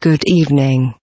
Good evening.